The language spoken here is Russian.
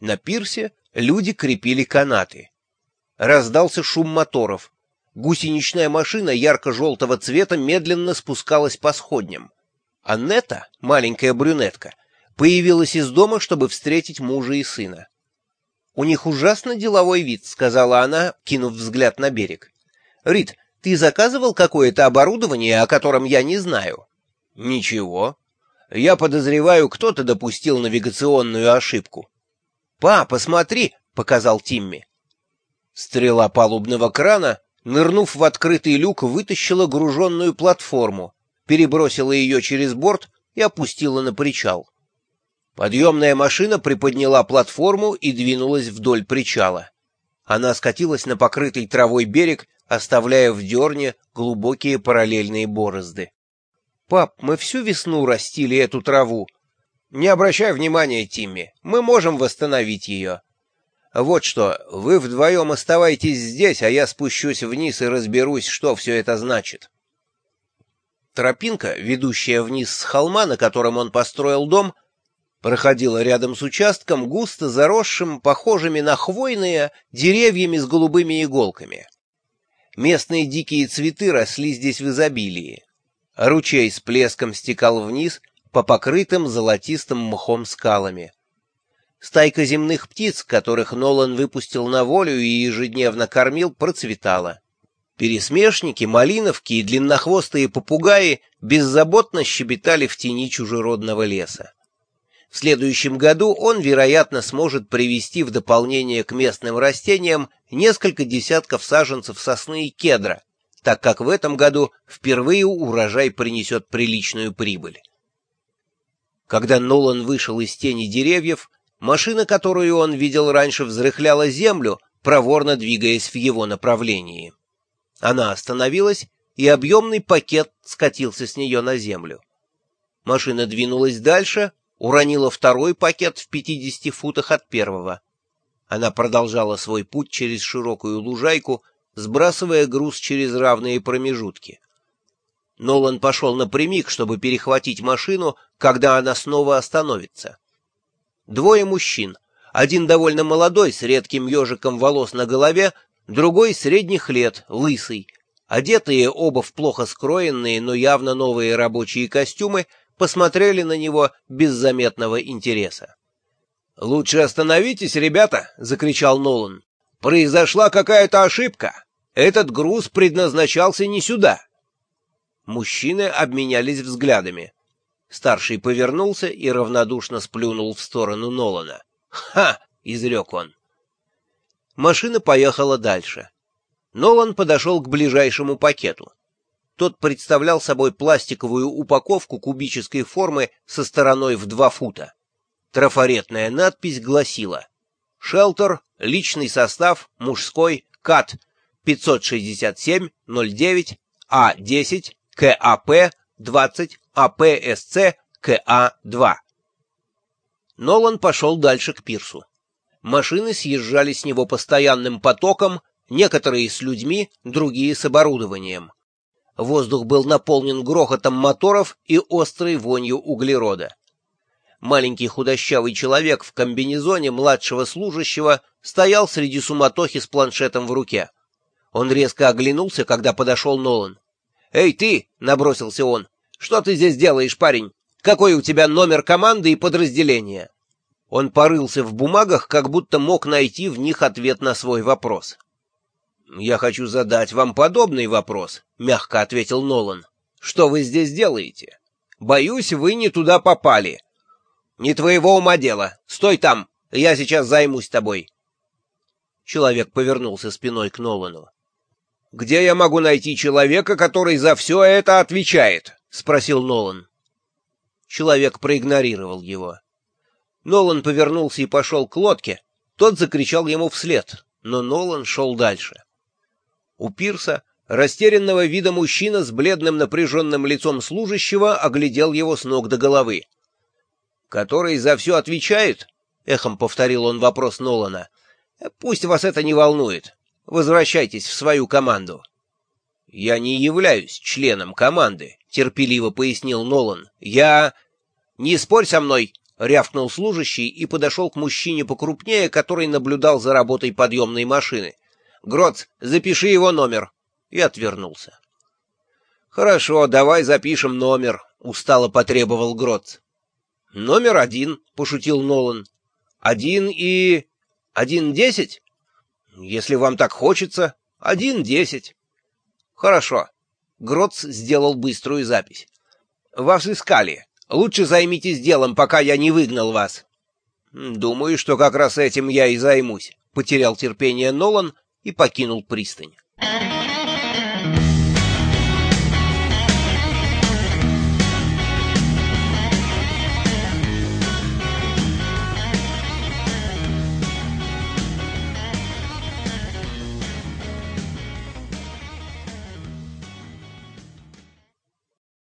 На пирсе люди крепили канаты. Раздался шум моторов. Гусеничная машина ярко-желтого цвета медленно спускалась по сходням. Аннета, маленькая брюнетка, появилась из дома, чтобы встретить мужа и сына. «У них ужасно деловой вид», — сказала она, кинув взгляд на берег. «Рит, ты заказывал какое-то оборудование, о котором я не знаю?» «Ничего. Я подозреваю, кто-то допустил навигационную ошибку». «Папа, смотри!» — показал Тимми. Стрела палубного крана, нырнув в открытый люк, вытащила груженную платформу, перебросила ее через борт и опустила на причал. Подъемная машина приподняла платформу и двинулась вдоль причала. Она скатилась на покрытый травой берег, оставляя в дерне глубокие параллельные борозды. «Пап, мы всю весну растили эту траву». «Не обращай внимания, Тимми, мы можем восстановить ее». «Вот что, вы вдвоем оставайтесь здесь, а я спущусь вниз и разберусь, что все это значит». Тропинка, ведущая вниз с холма, на котором он построил дом, проходила рядом с участком, густо заросшим, похожими на хвойные, деревьями с голубыми иголками. Местные дикие цветы росли здесь в изобилии. Ручей с плеском стекал вниз по покрытым золотистым мхом скалами. Стайка земных птиц, которых Нолан выпустил на волю и ежедневно кормил, процветала. Пересмешники, малиновки и длиннохвостые попугаи беззаботно щебетали в тени чужеродного леса. В следующем году он, вероятно, сможет привести в дополнение к местным растениям несколько десятков саженцев сосны и кедра, так как в этом году впервые урожай принесет приличную прибыль. Когда Нолан вышел из тени деревьев, машина, которую он видел раньше, взрыхляла землю, проворно двигаясь в его направлении. Она остановилась, и объемный пакет скатился с нее на землю. Машина двинулась дальше, уронила второй пакет в 50 футах от первого. Она продолжала свой путь через широкую лужайку, сбрасывая груз через равные промежутки. Нолан пошел напрямик, чтобы перехватить машину, когда она снова остановится. Двое мужчин, один довольно молодой, с редким ежиком волос на голове, другой средних лет, лысый. Одетые оба в плохо скроенные, но явно новые рабочие костюмы, посмотрели на него без заметного интереса. «Лучше остановитесь, ребята!» — закричал Нолан. «Произошла какая-то ошибка. Этот груз предназначался не сюда». Мужчины обменялись взглядами. Старший повернулся и равнодушно сплюнул в сторону Нолана. «Ха!» — изрек он. Машина поехала дальше. Нолан подошел к ближайшему пакету. Тот представлял собой пластиковую упаковку кубической формы со стороной в два фута. Трафаретная надпись гласила «Шелтер, личный состав, мужской, КАТ, 567-09, А10, КАП, 20, АПСЦ, КА2». Нолан пошел дальше к пирсу. Машины съезжали с него постоянным потоком, некоторые с людьми, другие с оборудованием. Воздух был наполнен грохотом моторов и острой вонью углерода. Маленький худощавый человек в комбинезоне младшего служащего стоял среди суматохи с планшетом в руке. Он резко оглянулся, когда подошел Нолан. «Эй, ты!» — набросился он. «Что ты здесь делаешь, парень? Какой у тебя номер команды и подразделения?» Он порылся в бумагах, как будто мог найти в них ответ на свой вопрос. «Я хочу задать вам подобный вопрос», — мягко ответил Нолан. «Что вы здесь делаете? Боюсь, вы не туда попали. Не твоего ума дело. Стой там, я сейчас займусь тобой». Человек повернулся спиной к Нолану. «Где я могу найти человека, который за все это отвечает?» — спросил Нолан. Человек проигнорировал его. Нолан повернулся и пошел к лодке. Тот закричал ему вслед, но Нолан шел дальше. У пирса растерянного вида мужчина с бледным напряженным лицом служащего оглядел его с ног до головы. «Который за все отвечает?» — эхом повторил он вопрос Нолана. «Пусть вас это не волнует. Возвращайтесь в свою команду». «Я не являюсь членом команды», — терпеливо пояснил Нолан. «Я...» «Не спорь со мной», — рявкнул служащий и подошел к мужчине покрупнее, который наблюдал за работой подъемной машины. «Гроц, запиши его номер!» И отвернулся. «Хорошо, давай запишем номер», — устало потребовал Гроц. «Номер один», — пошутил Нолан. «Один и... один десять?» «Если вам так хочется, один десять». «Хорошо». Гроц сделал быструю запись. «Вас искали. Лучше займитесь делом, пока я не выгнал вас». «Думаю, что как раз этим я и займусь», — потерял терпение Нолан и покинул пристань.